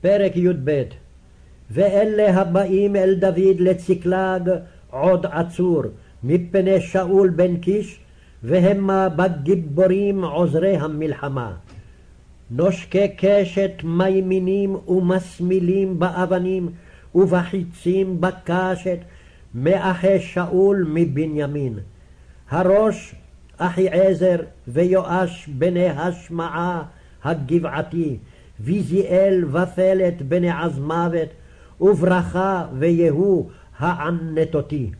פרק י"ב ואלה הבאים אל דוד לצקלג עוד עצור, מפני שאול בן קיש, והמה בגיבורים עוזרי המלחמה. נושקי קשת מימינים ומסמילים באבנים, ובחיצים בקשת, מאחי שאול מבנימין. הראש אחיעזר ויואש בני השמעה הגבעתי, ויזיאל ופלט בני עזמוות, וברכה ויהוא הענתותי.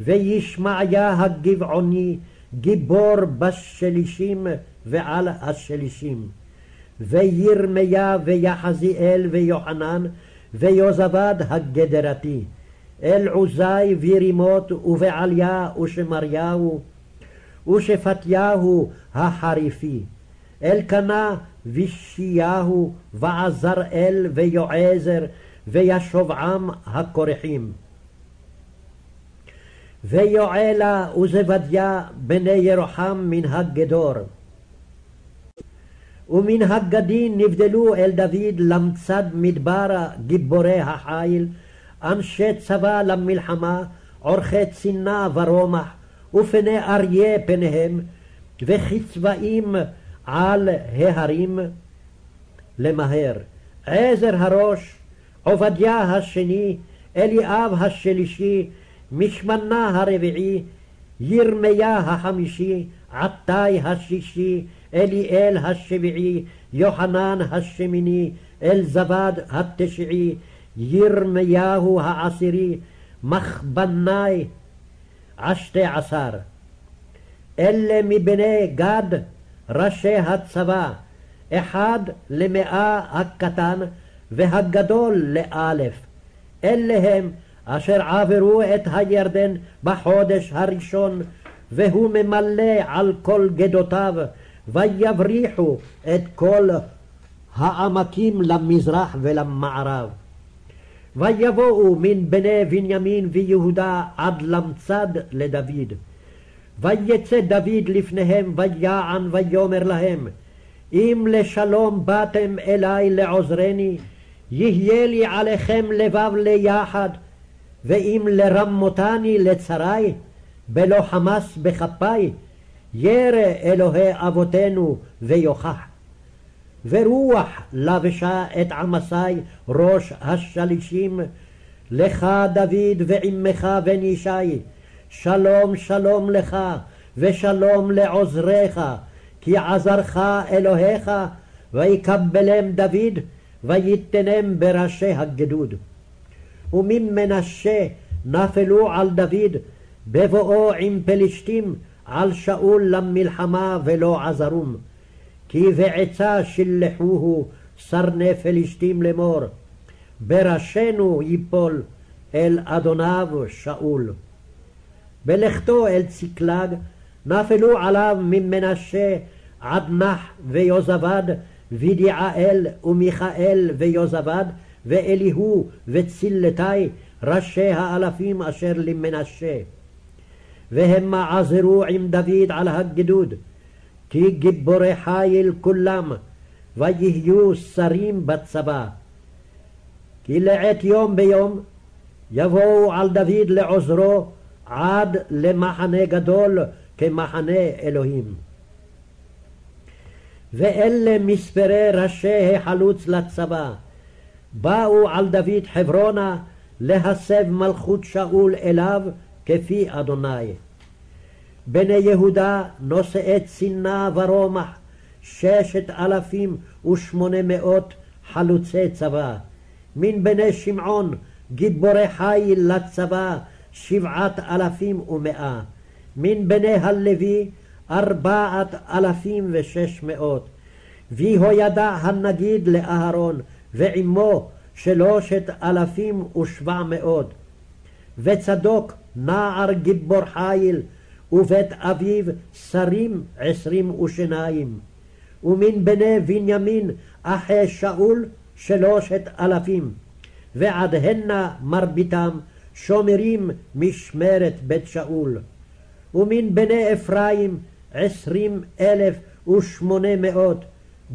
וישמעיה הגבעוני גיבור בשלישים ועל השלישים. וירמיה ויחזיאל ויוחנן ויוזבד הגדרתי. אל עוזי וירימות ובעליה ושמריהו ושפטיהו החריפי. אלקנה וישיהו ועזראל ויועזר וישובעם הכורחים. ויועלה וזבדיה בני ירוחם מן הגדור. ומן הגדין נבדלו אל דוד למצד מדברה גיבורי החיל, אנשי צבא למלחמה, עורכי צינה ורומח, ופני אריה פניהם, וכצבאים על ההרים למהר. עזר הראש, עובדיה השני, אליאב השלישי, משמנה הרביעי, ירמיה החמישי, עתי השישי, אליאל השביעי, יוחנן השמיני, אלזבד התשעי, ירמיהו העשירי, מחבני עשתי עשר. אלה מבני גד ראשי הצבא, אחד למאה הקטן והגדול לאלף. אלה הם אשר עברו את הירדן בחודש הראשון, והוא ממלא על כל גדותיו, ויבריחו את כל העמקים למזרח ולמערב. ויבואו מן בני בנימין ויהודה עד למצד לדוד. ויצא דוד לפניהם ויען ויאמר להם אם לשלום באתם אלי לעוזרני יהיה לי עליכם לבב ליחד ואם לרמותני לצרי בלא חמס בכפי ירא אלוהי אבותינו ויוכח. ורוח לבשה את עמסי ראש השלישים לך דוד ועמך בן ישי שלום שלום לך ושלום לעוזריך כי עזרך אלוהיך ויקבלם דוד ויתנם בראשי הגדוד. וממנשה נפלו על דוד בבואו עם פלישתים על שאול למלחמה ולא עזרום. כי בעצה שלחוהו סרני פלישתים לאמור, בראשנו ייפול אל אדוניו שאול. בלכתו אל צקלג נפלו עליו ממנשה עדנח ויוזבד וידיעאל ומיכאל ויוזבד ואליהו וצילתי ראשי האלפים אשר למנשה. והמה עזרו עם דוד על הגדוד כי גיבורי חיל כולם ויהיו שרים בצבא. כי לעת יום ביום יבואו על דוד לעוזרו עד למחנה גדול כמחנה אלוהים. ואלה מספרי ראשי החלוץ לצבא. באו על דוד חברונה להסב מלכות שאול אליו כפי אדוני. בני יהודה נושאי צינה ורומח, ששת אלפים ושמונה מאות חלוצי צבא. מן בני שמעון גיבורי חיל לצבא שבעת אלפים ומאה. מן בני הלוי ארבעת אלפים ושש מאות. ויהוידע הנגיד לאהרון, ועמו שלושת אלפים ושבע מאות. וצדוק נער גיבור חיל, ובית אביו שרים עשרים ושניים. ומן בני בנימין אחי שאול שלושת אלפים. ועד הנה מרביתם שומרים משמרת בית שאול. ומן בני אפרים עשרים אלף ושמונה מאות,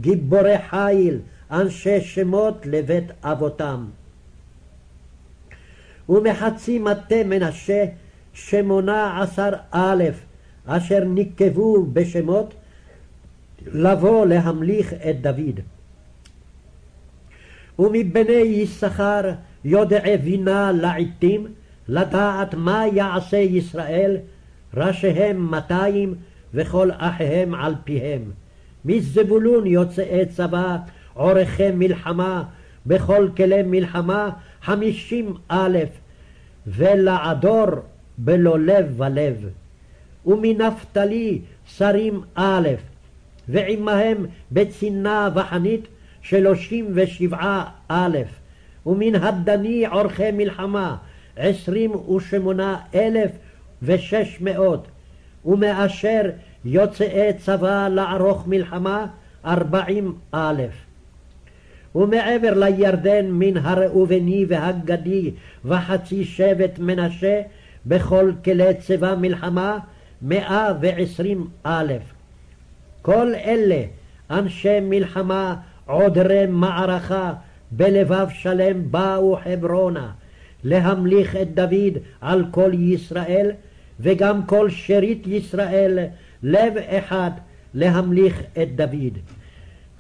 גיבורי חיל, אנשי שמות לבית אבותם. ומחצי מטה מנשה שמונה עשר א', אשר נקבו בשמות, לבוא להמליך את דוד. ומבני יששכר יודעי בינה לעתים, לדעת מה יעשה ישראל, ראשיהם מאתיים וכל אחיהם על פיהם. מזבולון יוצאי צבא, עורכי מלחמה, בכל כלי מלחמה חמישים א', ולעדור בלא לב ולב. ומנפתלי שרים א', ועמהם בצינה וחנית שלושים ושבעה א', ומן הדני עורכי מלחמה עשרים ושמונה אלף ושש מאות, ומאשר יוצאי צבא לערוך מלחמה ארבעים א'. ומעבר לירדן מן הראובני והגדי וחצי שבט מנשה בכל כלי צבא מלחמה מאה ועשרים א'. כל אלה אנשי מלחמה עודרי מערכה בלבב שלם באו חברונה להמליך את דוד על כל ישראל וגם כל שארית ישראל לב אחד להמליך את דוד.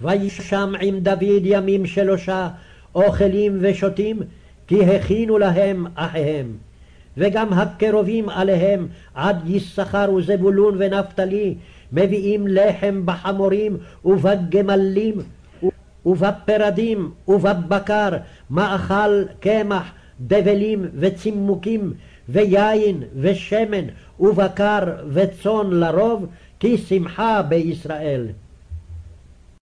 וישם עם דוד ימים שלושה אוכלים ושותים כי הכינו להם אחיהם. וגם הקרובים עליהם עד יששכר וזבולון ונפתלי מביאים לחם בחמורים ובגמלים ובפרדים ובבקר מאכל קמח דבלים וצימוקים ויין ושמן ובקר וצאן לרוב כי שמחה בישראל.